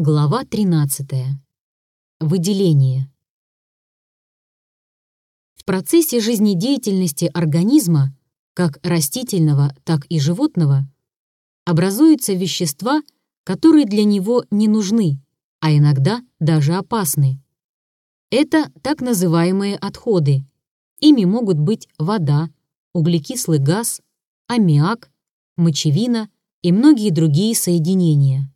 Глава 13. Выделение. В процессе жизнедеятельности организма, как растительного, так и животного, образуются вещества, которые для него не нужны, а иногда даже опасны. Это так называемые отходы. Ими могут быть вода, углекислый газ, аммиак, мочевина и многие другие соединения.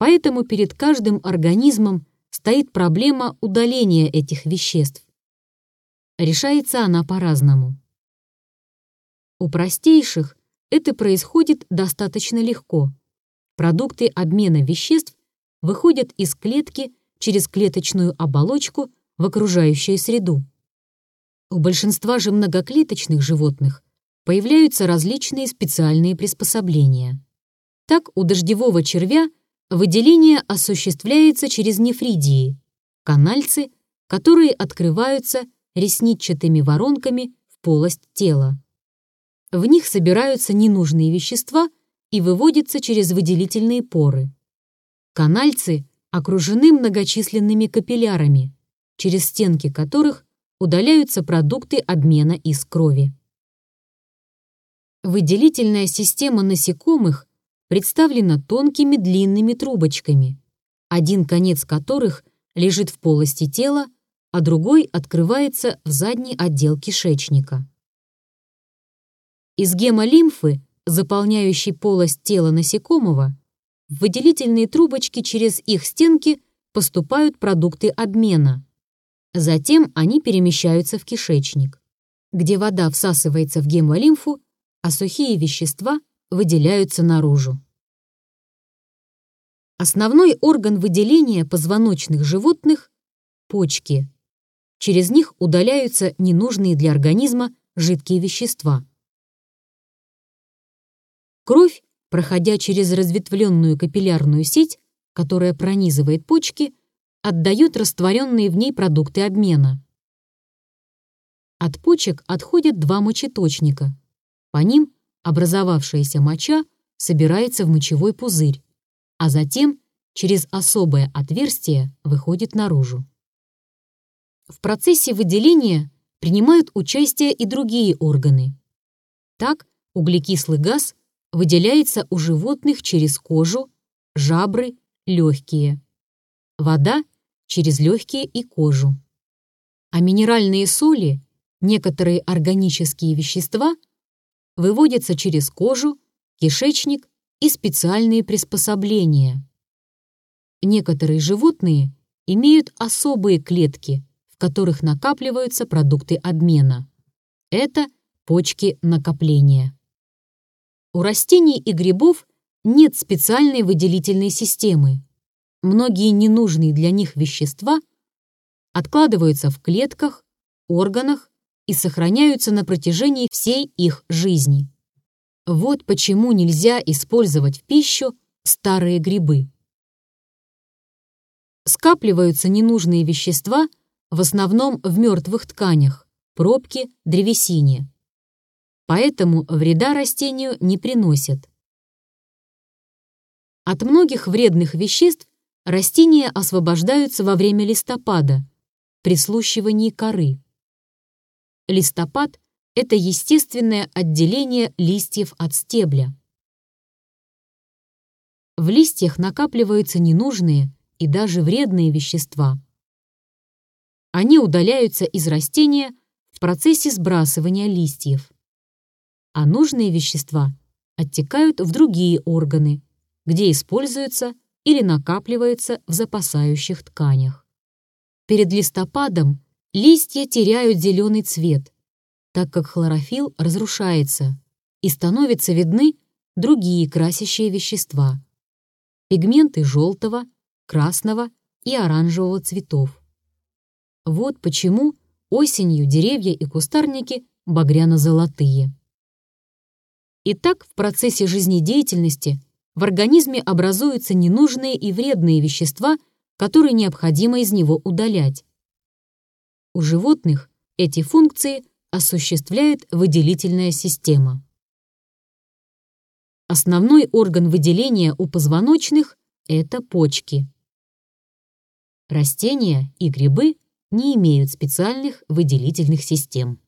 Поэтому перед каждым организмом стоит проблема удаления этих веществ. Решается она по-разному. У простейших это происходит достаточно легко. Продукты обмена веществ выходят из клетки через клеточную оболочку в окружающую среду. У большинства же многоклеточных животных появляются различные специальные приспособления. Так у дождевого червя – Выделение осуществляется через нефридии, канальцы, которые открываются ресничатыми воронками в полость тела. В них собираются ненужные вещества и выводятся через выделительные поры. Канальцы окружены многочисленными капиллярами, через стенки которых удаляются продукты обмена из крови. Выделительная система насекомых представлена тонкими длинными трубочками, один конец которых лежит в полости тела, а другой открывается в задний отдел кишечника. Из гемолимфы, заполняющей полость тела насекомого, в выделительные трубочки через их стенки поступают продукты обмена. Затем они перемещаются в кишечник, где вода всасывается в гемолимфу, а сухие вещества выделяются наружу. Основной орган выделения позвоночных животных – почки. Через них удаляются ненужные для организма жидкие вещества. Кровь, проходя через разветвленную капиллярную сеть, которая пронизывает почки, отдает растворенные в ней продукты обмена. От почек отходят два мочеточника. По ним образовавшаяся моча собирается в мочевой пузырь, а затем через особое отверстие выходит наружу. В процессе выделения принимают участие и другие органы. Так, углекислый газ выделяется у животных через кожу, жабры, легкие. Вода – через легкие и кожу. А минеральные соли, некоторые органические вещества – выводятся через кожу, кишечник и специальные приспособления. Некоторые животные имеют особые клетки, в которых накапливаются продукты обмена. Это почки накопления. У растений и грибов нет специальной выделительной системы. Многие ненужные для них вещества откладываются в клетках, органах и сохраняются на протяжении всей их жизни. Вот почему нельзя использовать в пищу старые грибы. Скапливаются ненужные вещества в основном в мертвых тканях, пробке, древесине. Поэтому вреда растению не приносят. От многих вредных веществ растения освобождаются во время листопада, при слущивании коры. Листопад — это естественное отделение листьев от стебля. В листьях накапливаются ненужные и даже вредные вещества. Они удаляются из растения в процессе сбрасывания листьев. А нужные вещества оттекают в другие органы, где используются или накапливаются в запасающих тканях. Перед листопадом Листья теряют зеленый цвет, так как хлорофилл разрушается, и становятся видны другие красящие вещества – пигменты желтого, красного и оранжевого цветов. Вот почему осенью деревья и кустарники багряно-золотые. Итак, в процессе жизнедеятельности в организме образуются ненужные и вредные вещества, которые необходимо из него удалять. У животных эти функции осуществляет выделительная система. Основной орган выделения у позвоночных – это почки. Растения и грибы не имеют специальных выделительных систем.